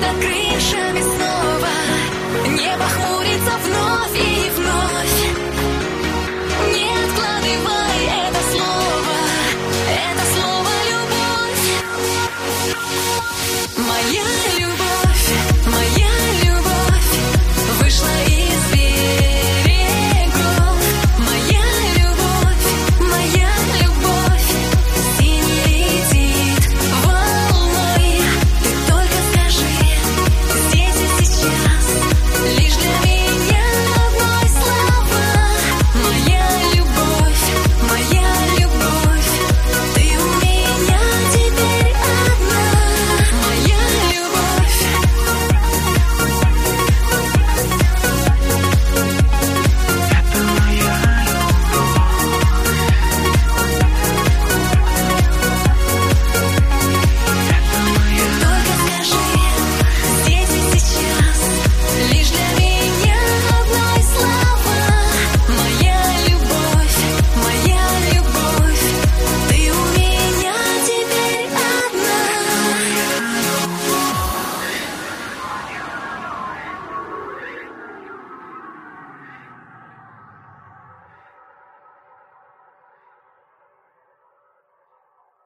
Под крышами снова. Небо хмурится